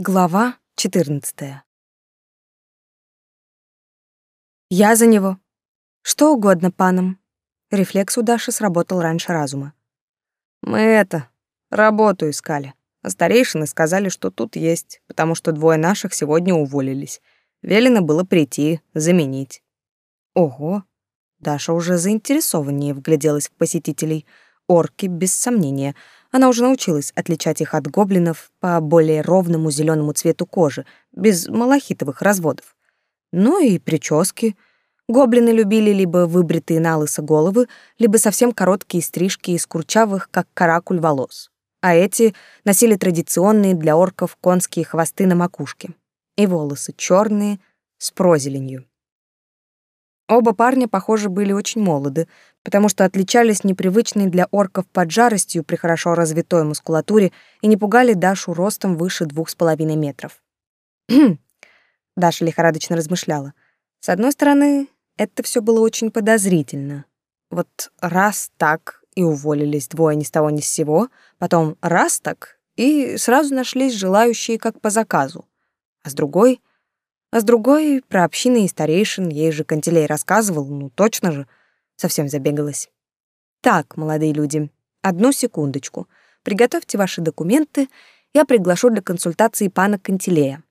Глава 14. Я за него. Что угодно панам. Рефлекс у Даши сработал раньше разума. Мы это, работу искали. А старейшины сказали, что тут есть, потому что двое наших сегодня уволились. Велено было прийти, заменить. Ого. Даша уже заинтересованнее вгляделась в посетителей. Орки, без сомнения — она уже научилась отличать их от гоблинов по более ровному зеленому цвету кожи, без малахитовых разводов. Ну и прически. Гоблины любили либо выбритые на лысо головы, либо совсем короткие стрижки из курчавых, как каракуль, волос. А эти носили традиционные для орков конские хвосты на макушке. И волосы черные, с прозеленью. Оба парня, похоже, были очень молоды, потому что отличались непривычной для орков поджаростью при хорошо развитой мускулатуре и не пугали Дашу ростом выше двух с половиной метров. Даша лихорадочно размышляла. С одной стороны, это все было очень подозрительно. Вот раз так и уволились двое ни с того ни с сего, потом раз так и сразу нашлись желающие как по заказу. А с другой — а с другой про общины и старейшин ей же Кантелей рассказывал, ну точно же, совсем забегалась. Так, молодые люди, одну секундочку. Приготовьте ваши документы, я приглашу для консультации пана Кантелея.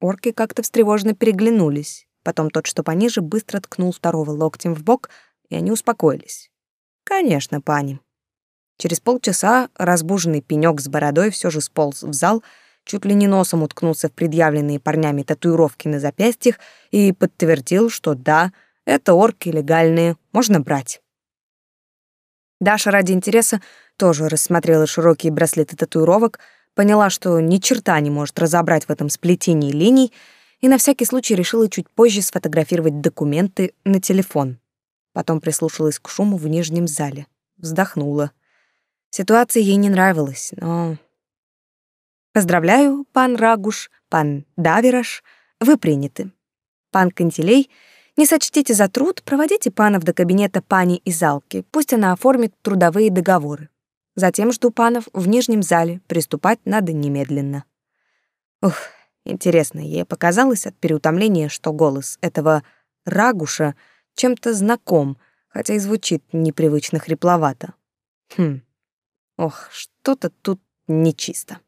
Орки как-то встревоженно переглянулись. Потом тот, что пониже, быстро ткнул второго локтем в бок, и они успокоились. Конечно, пани. Через полчаса разбуженный пенёк с бородой все же сполз в зал, чуть ли не носом уткнулся в предъявленные парнями татуировки на запястьях и подтвердил, что да, это орки легальные, можно брать. Даша ради интереса тоже рассмотрела широкие браслеты татуировок, поняла, что ни черта не может разобрать в этом сплетении линий, и на всякий случай решила чуть позже сфотографировать документы на телефон. Потом прислушалась к шуму в нижнем зале. Вздохнула. Ситуация ей не нравилась, но Поздравляю, пан Рагуш, пан Давираш, вы приняты. Пан Кантилей, не сочтите за труд, проводите панов до кабинета пани Изалки, пусть она оформит трудовые договоры. Затем жду панов в нижнем зале, приступать надо немедленно. Ух, интересно, ей показалось от переутомления, что голос этого Рагуша чем-то знаком, хотя и звучит непривычно хрипловато. Хм, ох, что-то тут нечисто.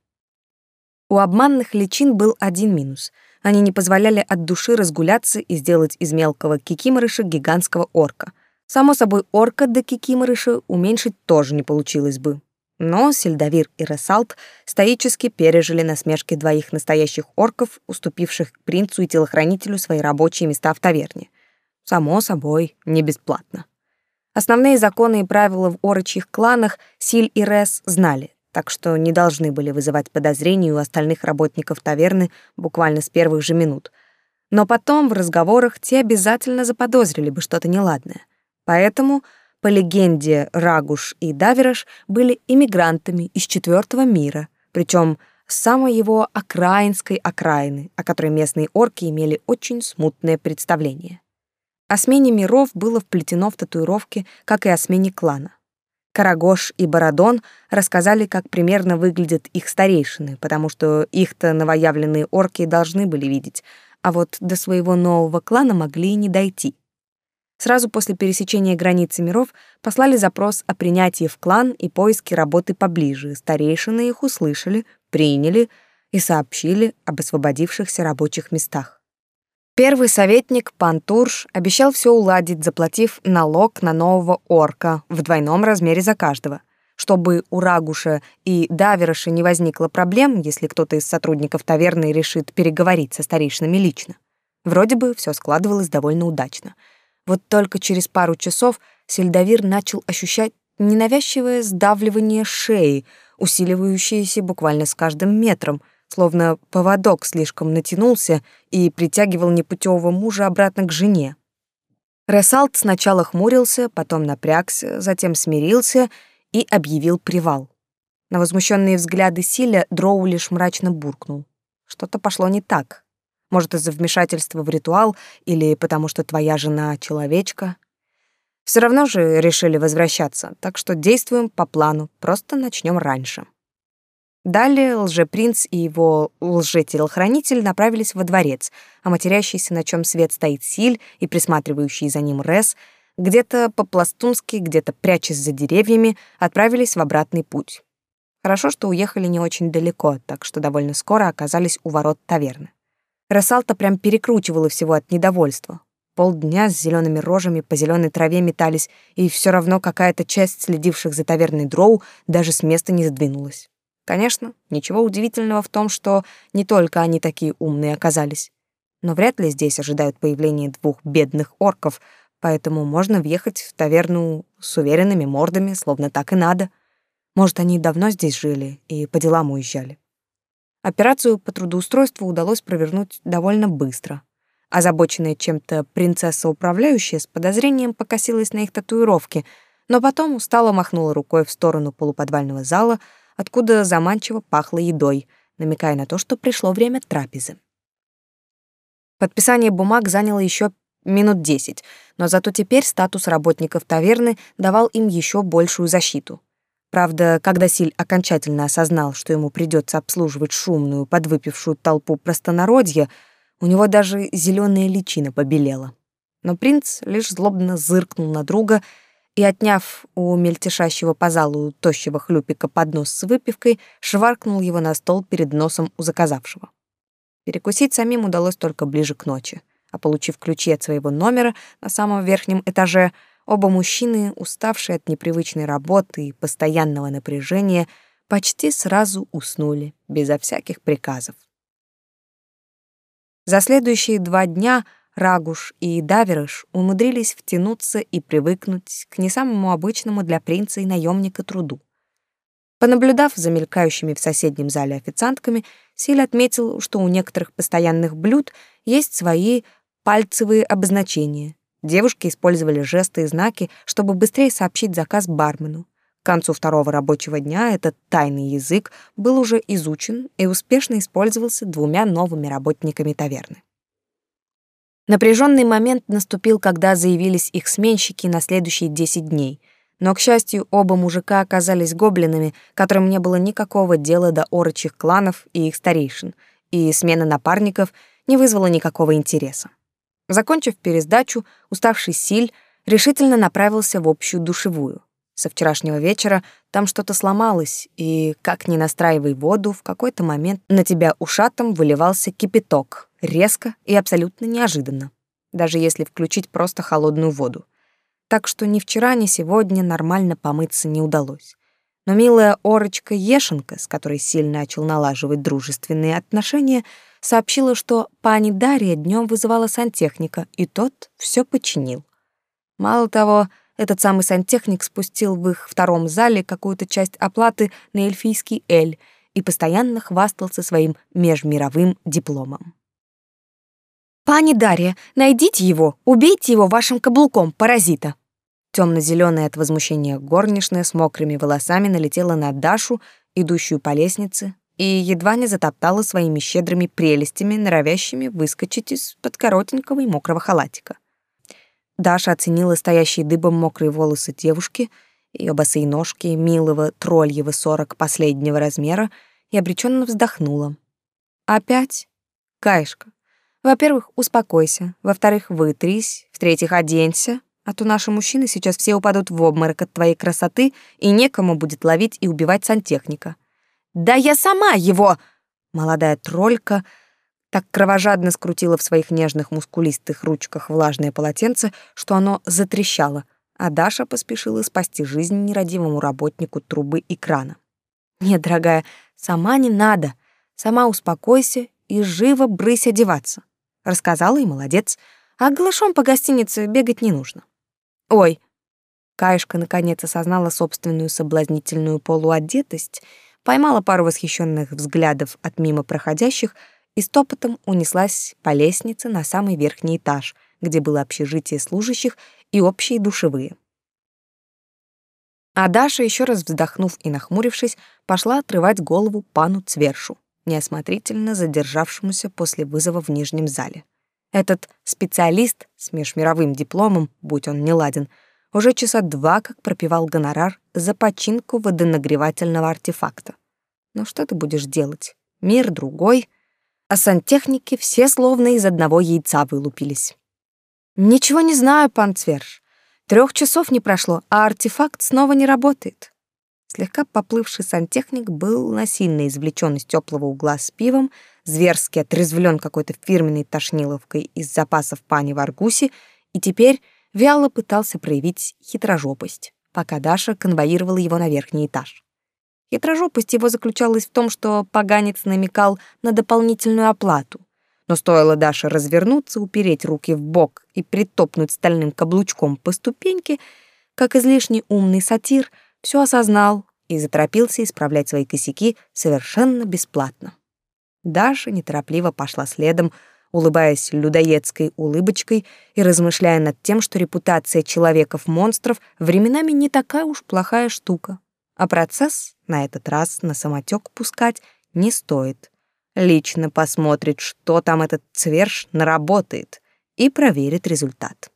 У обманных личин был один минус. Они не позволяли от души разгуляться и сделать из мелкого кикиморыша гигантского орка. Само собой, орка до кикиморыша уменьшить тоже не получилось бы. Но Сельдовир и Ресалт стоически пережили насмешки двоих настоящих орков, уступивших принцу и телохранителю свои рабочие места в таверне. Само собой, не бесплатно. Основные законы и правила в орочьих кланах Силь и Рес знали так что не должны были вызывать подозрений у остальных работников таверны буквально с первых же минут. Но потом в разговорах те обязательно заподозрили бы что-то неладное. Поэтому, по легенде, Рагуш и Давираш были иммигрантами из четвертого мира, причем с самой его окраинской окраины, о которой местные орки имели очень смутное представление. О смене миров было вплетено в татуировки, как и о смене клана. Карагош и Бородон рассказали, как примерно выглядят их старейшины, потому что их-то новоявленные орки должны были видеть, а вот до своего нового клана могли не дойти. Сразу после пересечения границы миров послали запрос о принятии в клан и поиске работы поближе. Старейшины их услышали, приняли и сообщили об освободившихся рабочих местах. Первый советник, пан Турш, обещал все уладить, заплатив налог на нового орка в двойном размере за каждого. Чтобы у Рагуша и Давераша не возникло проблем, если кто-то из сотрудников таверны решит переговорить со старейшинами лично. Вроде бы все складывалось довольно удачно. Вот только через пару часов Сельдовир начал ощущать ненавязчивое сдавливание шеи, усиливающееся буквально с каждым метром — словно поводок слишком натянулся и притягивал непутевого мужа обратно к жене. Ресалт сначала хмурился, потом напрягся, затем смирился и объявил привал. На возмущенные взгляды Силя Дроу лишь мрачно буркнул. Что-то пошло не так. Может, из-за вмешательства в ритуал или потому что твоя жена — человечка. Все равно же решили возвращаться, так что действуем по плану, просто начнем раньше. Далее лжепринц и его лжетелохранитель направились во дворец, а матерящийся, на чем свет стоит Силь и присматривающий за ним Рес, где-то по-пластунски, где-то прячась за деревьями, отправились в обратный путь. Хорошо, что уехали не очень далеко, так что довольно скоро оказались у ворот таверны. Рассалта прям перекручивала всего от недовольства. Полдня с зелеными рожами по зеленой траве метались, и все равно какая-то часть следивших за таверной дроу даже с места не сдвинулась. Конечно, ничего удивительного в том, что не только они такие умные оказались. Но вряд ли здесь ожидают появления двух бедных орков, поэтому можно въехать в таверну с уверенными мордами, словно так и надо. Может, они давно здесь жили и по делам уезжали. Операцию по трудоустройству удалось провернуть довольно быстро. Озабоченная чем-то принцесса-управляющая с подозрением покосилась на их татуировки, но потом устало махнула рукой в сторону полуподвального зала, откуда заманчиво пахло едой, намекая на то, что пришло время трапезы. Подписание бумаг заняло еще минут десять, но зато теперь статус работников таверны давал им еще большую защиту. Правда, когда Силь окончательно осознал, что ему придется обслуживать шумную, подвыпившую толпу простонародья, у него даже зеленая личина побелела. Но принц лишь злобно зыркнул на друга и, отняв у мельтешащего по залу тощего хлюпика поднос с выпивкой, шваркнул его на стол перед носом у заказавшего. Перекусить самим удалось только ближе к ночи, а получив ключи от своего номера на самом верхнем этаже, оба мужчины, уставшие от непривычной работы и постоянного напряжения, почти сразу уснули, безо всяких приказов. За следующие два дня Рагуш и Даверыш умудрились втянуться и привыкнуть к не самому обычному для принца и наемника труду. Понаблюдав за мелькающими в соседнем зале официантками, Силь отметил, что у некоторых постоянных блюд есть свои пальцевые обозначения. Девушки использовали жесты и знаки, чтобы быстрее сообщить заказ бармену. К концу второго рабочего дня этот тайный язык был уже изучен и успешно использовался двумя новыми работниками таверны. Напряженный момент наступил, когда заявились их сменщики на следующие 10 дней. Но, к счастью, оба мужика оказались гоблинами, которым не было никакого дела до орочих кланов и их старейшин, и смена напарников не вызвала никакого интереса. Закончив пересдачу, уставший Силь решительно направился в общую душевую. Со вчерашнего вечера там что-то сломалось, и, как ни настраивай воду, в какой-то момент на тебя ушатом выливался кипяток, резко и абсолютно неожиданно, даже если включить просто холодную воду. Так что ни вчера, ни сегодня нормально помыться не удалось. Но милая Орочка Ешенка, с которой сильно начал налаживать дружественные отношения, сообщила, что пани Дарья днем вызывала сантехника, и тот все починил. Мало того, этот самый сантехник спустил в их втором зале какую-то часть оплаты на эльфийский эль и постоянно хвастался своим межмировым дипломом. «Пани Дарья, найдите его, убейте его вашим каблуком, паразита!» Темно-зеленая от возмущения горничная с мокрыми волосами налетела на Дашу, идущую по лестнице, и едва не затоптала своими щедрыми прелестями, норовящими выскочить из-под коротенького и мокрого халатика. Даша оценила стоящие дыбом мокрые волосы девушки, ее босые ножки, милого тролльего сорок последнего размера, и обреченно вздохнула. «Опять? Каешка, во-первых, успокойся, во-вторых, вытрись, в-третьих, оденься, а то наши мужчины сейчас все упадут в обморок от твоей красоты, и некому будет ловить и убивать сантехника». «Да я сама его!» Молодая тролька — так кровожадно скрутила в своих нежных мускулистых ручках влажное полотенце, что оно затрещало, а Даша поспешила спасти жизнь нерадивому работнику трубы и крана. «Нет, дорогая, сама не надо. Сама успокойся и живо брысь одеваться». Рассказала и молодец. А голышом по гостинице бегать не нужно. «Ой!» Каешка наконец осознала собственную соблазнительную полуодетость, поймала пару восхищенных взглядов от мимо проходящих — и стопотом унеслась по лестнице на самый верхний этаж, где было общежитие служащих и общие душевые. А Даша, еще раз вздохнув и нахмурившись, пошла отрывать голову пану Цвершу, неосмотрительно задержавшемуся после вызова в нижнем зале. Этот специалист с межмировым дипломом, будь он не ладен, уже часа два как пропивал гонорар за починку водонагревательного артефакта. Но что ты будешь делать? Мир другой, а сантехники все словно из одного яйца вылупились. Ничего не знаю, пан Цверш. Трех часов не прошло, а артефакт снова не работает. Слегка поплывший сантехник был насильно извлечен из теплого угла с пивом, зверски отрезвлен какой-то фирменной тошниловкой из запасов пани в Аргусе и теперь вяло пытался проявить хитрожопость, пока Даша конвоировала его на верхний этаж. Хитрожопость его заключалась в том, что поганец намекал на дополнительную оплату. Но стоило Даше развернуться, упереть руки в бок и притопнуть стальным каблучком по ступеньке, как излишне умный сатир все осознал и заторопился исправлять свои косяки совершенно бесплатно. Даша неторопливо пошла следом, улыбаясь людоедской улыбочкой и размышляя над тем, что репутация человеков-монстров временами не такая уж плохая штука. А процесс на этот раз на самотек пускать не стоит. Лично посмотрит, что там этот цверж наработает, и проверит результат.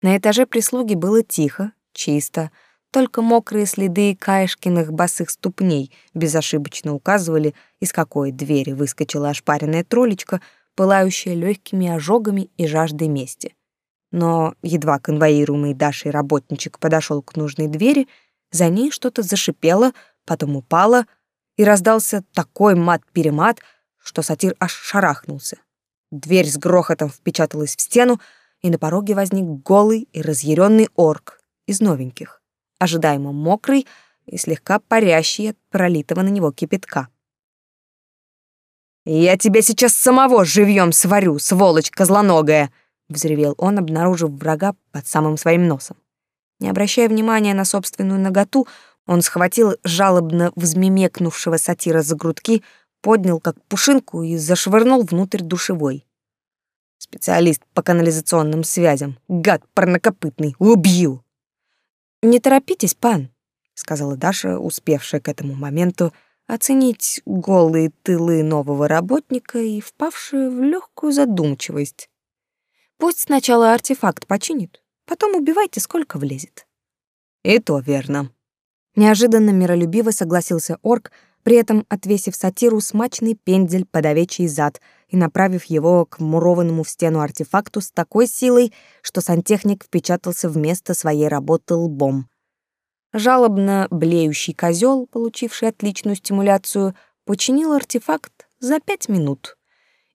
На этаже прислуги было тихо, чисто, только мокрые следы Каешкиных босых ступней безошибочно указывали, из какой двери выскочила ошпаренная троллечка, пылающая легкими ожогами и жаждой мести. Но едва конвоируемый Дашей работничек подошел к нужной двери, за ней что-то зашипело, потом упало — и раздался такой мат-перемат, что сатир аж шарахнулся. Дверь с грохотом впечаталась в стену, и на пороге возник голый и разъяренный орк из новеньких, ожидаемо мокрый и слегка парящий от пролитого на него кипятка. «Я тебя сейчас самого живьем сварю, сволочь козлоногая!» — взревел он, обнаружив врага под самым своим носом. Не обращая внимания на собственную наготу, он схватил жалобно взмемекнувшего сатира за грудки, поднял как пушинку и зашвырнул внутрь душевой. Специалист по канализационным связям, гад парнокопытный, убью. Не торопитесь, пан, сказала Даша, успевшая к этому моменту оценить голые тылы нового работника и впавшая в легкую задумчивость. Пусть сначала артефакт починит, потом убивайте сколько влезет. И то верно, Неожиданно миролюбиво согласился орк, при этом отвесив сатиру смачный пендель под овечий зад и направив его к мурованному в стену артефакту с такой силой, что сантехник впечатался вместо своей работы лбом. Жалобно блеющий козел, получивший отличную стимуляцию, починил артефакт за пять минут.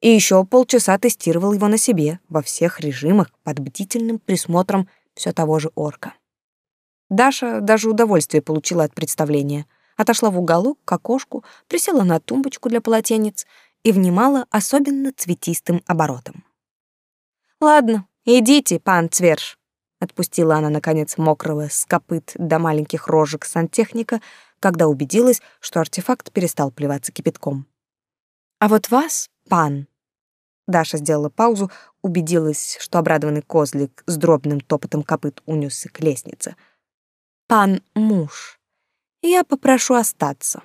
И еще полчаса тестировал его на себе во всех режимах под бдительным присмотром все того же орка. Даша даже удовольствие получила от представления. Отошла в уголок к окошку, присела на тумбочку для полотенец и внимала особенно цветистым оборотом. «Ладно, идите, пан Цверш», — отпустила она, наконец, мокрого с копыт до маленьких рожек сантехника, когда убедилась, что артефакт перестал плеваться кипятком. «А вот вас, пан...» Даша сделала паузу, убедилась, что обрадованный козлик с дробным топотом копыт унесся к лестнице — пан муж. Я попрошу остаться.